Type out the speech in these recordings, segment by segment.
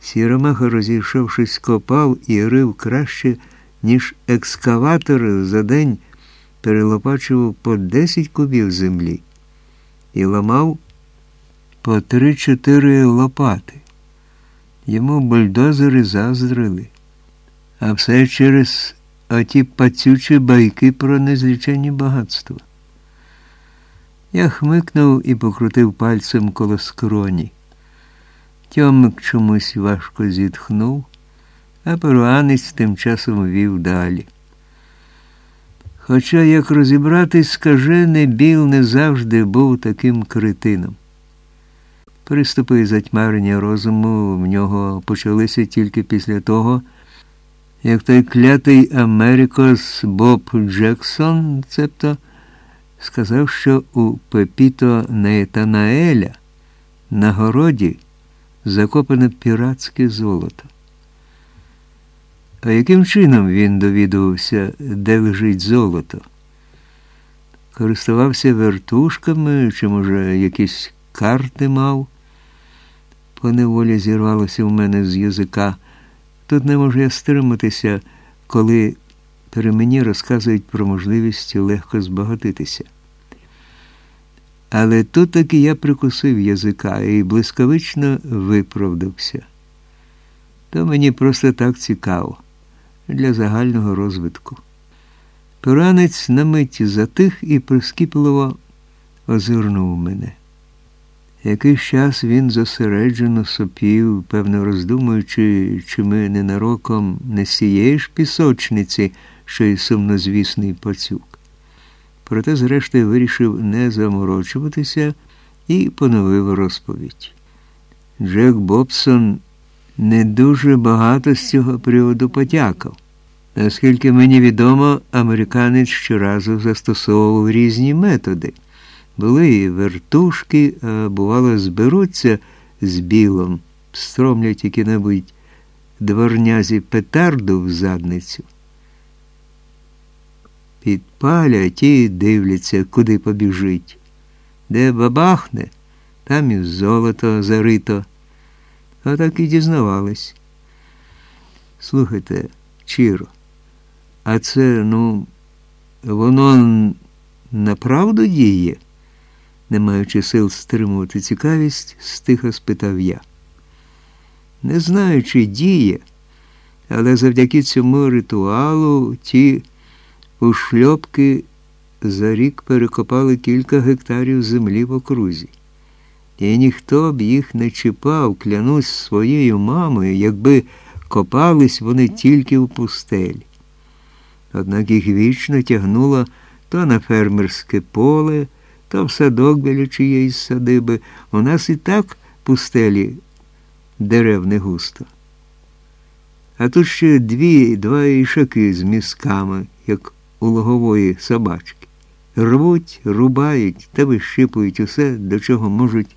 Сіромаха, розійшовшись, копав і рив краще, ніж екскаватор за день перелопачував по 10 кубів землі і ламав по 3-4 лопати. Йому бульдозери заздрили, а все через оті пацючі байки про незлічені багатства. Я хмикнув і покрутив пальцем коло скроні. Тьомик чомусь важко зітхнув, а перуанець тим часом вів далі. Хоча, як розібратись, скажений біл не завжди був таким критином. Приступи затьмарення розуму в нього почалися тільки після того, як той клятий Америкос Боб Джексон, цебто, сказав, що у Пепіто Нейтанаеля на городі закопане піратське золото. А яким чином він довідувався, де лежить золото? Користувався вертушками, чи, може, якісь карти мав? Поневолі зірвалося в мене з язика. Тут не можу я стриматися, коли при мені розказують про можливість легко збагатитися. Але тут таки я прикусив язика і блискавично виправдався. То мені просто так цікаво для загального розвитку. Поранець на миті затих і прискіпливо озирнув мене. Якийсь час він зосереджено сопів, певно роздумуючи, чи ми ненароком не сієї ж пісочниці, що й сумнозвісний пацюк. Проте, зрештою, вирішив не заморочуватися і поновив розповідь. Джек Бобсон не дуже багато з цього приводу потякав. Наскільки мені відомо, американець щоразу застосовував різні методи. Були і вертушки, а бувало, зберуться з білом, стромлять які-небудь дворнязі петарду в задницю. Підпалять і дивляться, куди побіжить. Де бабахне, там і золото зарито. А так і дізнавались. Слухайте, Чіро, а це, ну, воно направду діє? Не маючи сил стримувати цікавість, стиха спитав я. Не знаю, чи діє, але завдяки цьому ритуалу ті ушльопки за рік перекопали кілька гектарів землі в окрузі. І ніхто б їх не чіпав, клянусь своєю мамою, якби копались вони тільки в пустелі. Однак їх вічно тягнуло то на фермерське поле, то в садок біля чиєїсь садиби. У нас і так пустелі дерев не густо. А тут ще дві два ішаки з мізками, як у логової собачки. Рвуть, рубають та вищипують усе, до чого можуть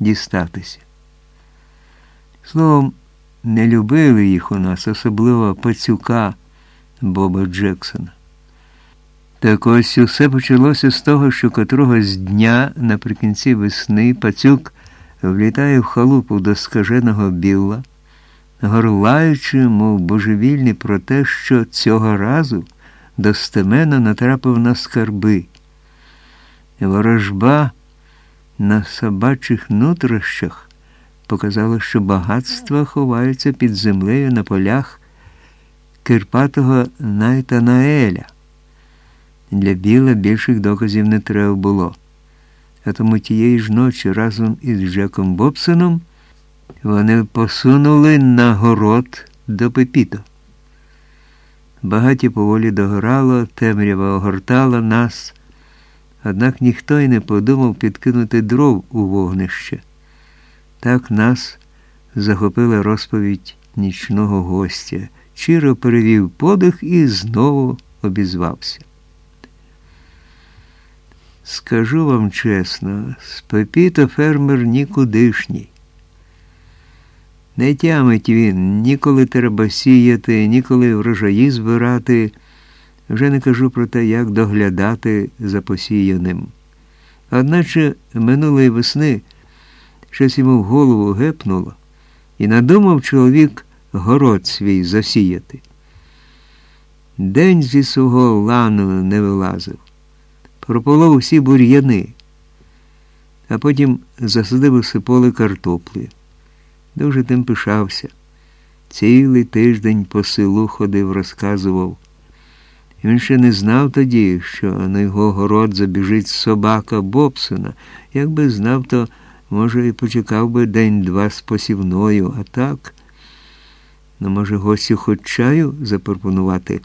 дістатися. Словом, не любили їх у нас, особливо пацюка Боба Джексона. Так ось усе почалося з того, що котрогось дня наприкінці весни пацюк влітає в халупу до скаженого білла, горлаючи, мов божевільний, про те, що цього разу достеменно натрапив на скарби. Ворожба на собачих нутрощах показала, що багатства ховаються під землею на полях Кирпатого Найтанаеля. Для біла більших доказів не треба було. А тому тієї ж ночі разом із Джеком Бобсоном вони посунули на город до Пепіто. Багаті поволі догорало, темрява огортала нас, однак ніхто й не подумав підкинути дров у вогнище. Так нас захопила розповідь нічного гостя. Чиро перевів подих і знову обізвався. Скажу вам чесно, з Пепіто фермер нікудишній. Не тямить він, ніколи треба сіяти, ніколи врожаї збирати. Вже не кажу про те, як доглядати за посіяним. Одначе минулої весни щось йому в голову гепнуло, і надумав чоловік город свій засіяти. День зі свого лану не вилазив, прополов усі бур'яни, а потім засадив усе поле картоплею. Дуже тим пишався. Цілий тиждень по селу ходив, розказував. Він ще не знав тоді, що на його город забіжить собака Бобсона. Якби знав, то, може, і почекав би день-два з посівною, а так. Ну, може, гостю хоч чаю запропонувати,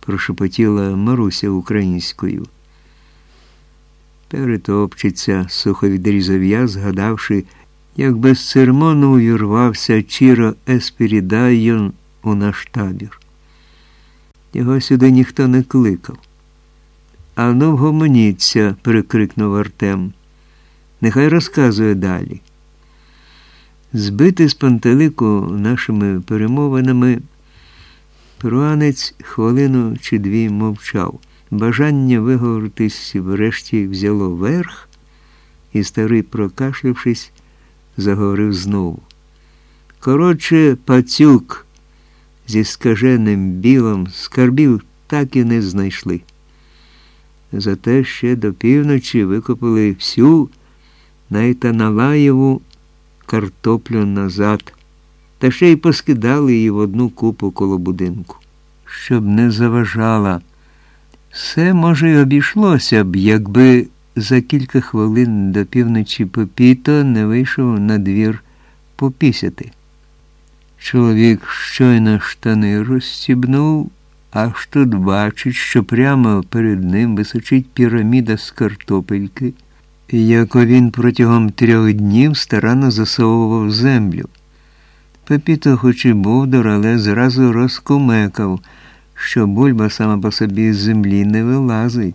прошепотіла Маруся українською. Перетопчиться, сухо відрізав я, згадавши, як без церемону увірвався Чіро Еспірідайон у наш табір. Його сюди ніхто не кликав. А ну вгомоніться, перекрикнув Артем. Нехай розказує далі. Збитий з пантелику нашими перемовинами, перуанець хвилину чи дві мовчав. Бажання виговоритись врешті взяло верх, і старий, прокашлявшись, заговорив знову. Коротше, пацюк зі скаженим білом скарбів так і не знайшли. Зате ще до півночі викопали всю Найтаналаєву картоплю назад, та ще й поскидали її в одну купу коло будинку, щоб не заважала. Все, може, й обійшлося б, якби за кілька хвилин до півночі Попіто не вийшов на двір попісяти. Чоловік щойно штани розстібнув, аж тут бачить, що прямо перед ним височить піраміда з картопельки, яку він протягом трьох днів старанно засовував землю. Пепіто хоч і бовдор, але зразу розкумекав, що бульба сама по собі з землі не вилазить.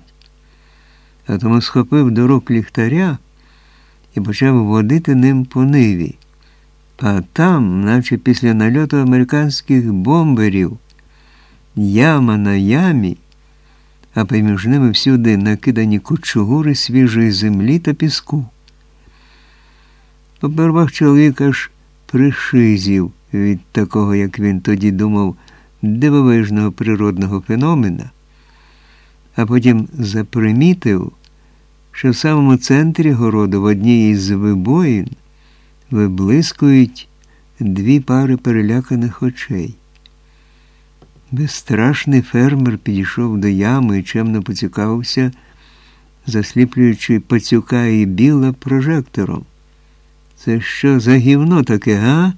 А тому схопив до рук ліхтаря і почав водити ним по ниві. А там, наче після нальоту американських бомберів, яма на ямі, а поміж ними всюди накидані кучугури свіжої землі та піску. Попервах чоловік аж пришизів від такого, як він тоді думав, дивовижного природного феномена, а потім запримітив, що в самому центрі городу в одній із вибоїн виблискують дві пари переляканих очей. Безстрашний фермер підійшов до ями і чемно поцікавився, засліплюючи пацюка і біла прожектором. Це що за гівно таке, га?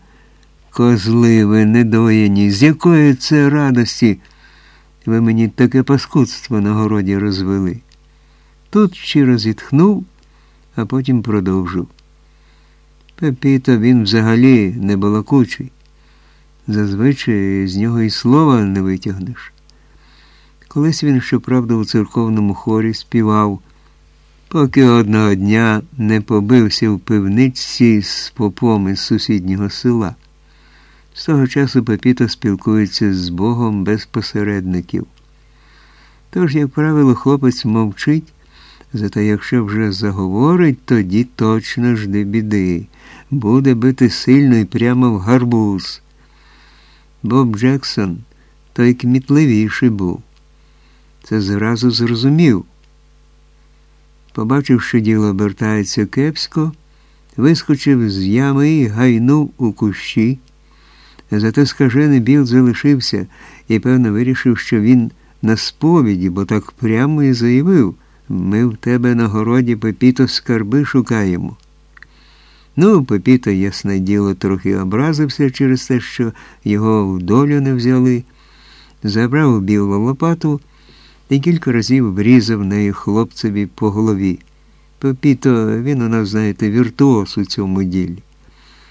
Козли ви недоєні, з якої це радості ви мені таке паскудство на городі розвели? Тут щиро зітхнув, а потім продовжив. Пепіто він взагалі не балакучий. Зазвичай з нього і слова не витягнеш. Колись він, щоправда, у церковному хорі співав, поки одного дня не побився в пивничці з попом із сусіднього села. З того часу Пепіто спілкується з Богом без посередників. Тож, як правило, хлопець мовчить, зате якщо вже заговорить, тоді точно жди біди, буде бити сильно і прямо в гарбуз. Боб Джексон той кмітливіший був. Це зразу зрозумів. Побачив, що діло обертається кепсько, вискочив з ями і гайнув у кущі. Зате скажений біл залишився і, певно, вирішив, що він на сповіді, бо так прямо і заявив ми в тебе на городі Пепіто скарби шукаємо. Ну, Пепіто, ясне діло, трохи образився через те, що його в долю не взяли, забрав білу лопату і кілька разів врізав нею хлопцеві по голові. Пепіто, він у нас, знаєте, віртуоз у цьому ділі.